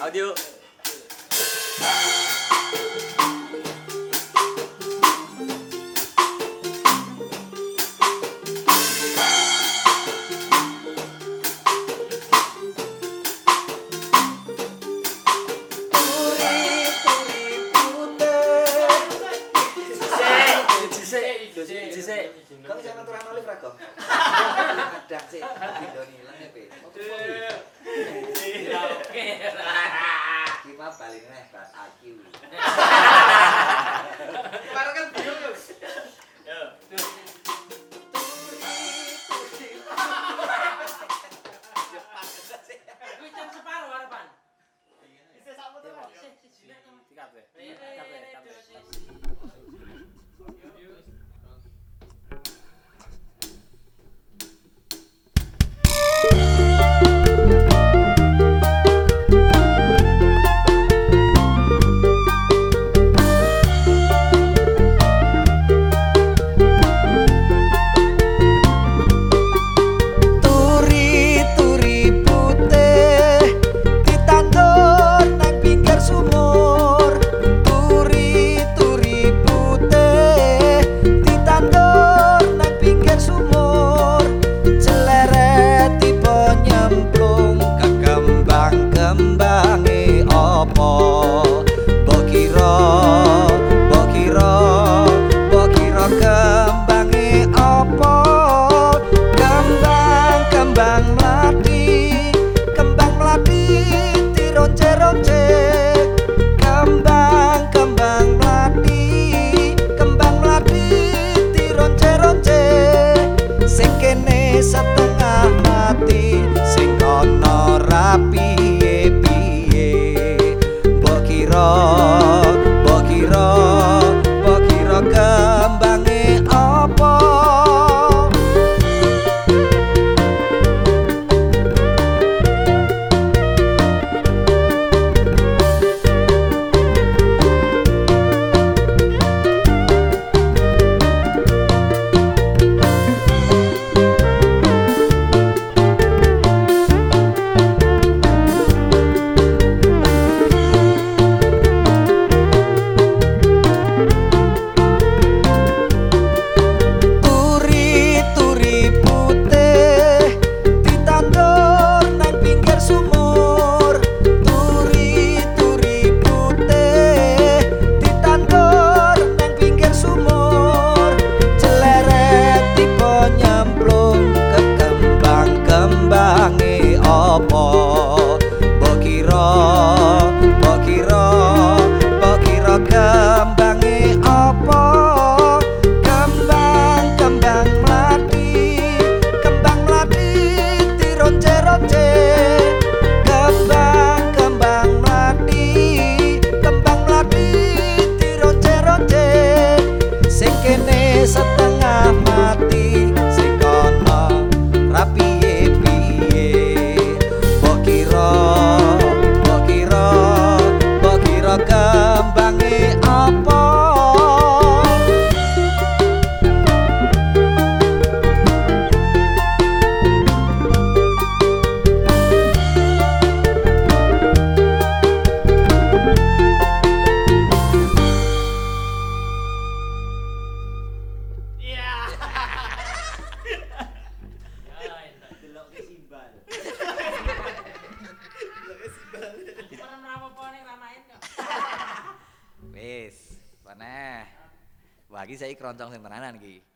audio Kamu jangan sih, Oke. Ma balik nih, bat IQ. Kemarin kan bingung lu. Nah, Wah iki saiki keroncong sing tenanan iki.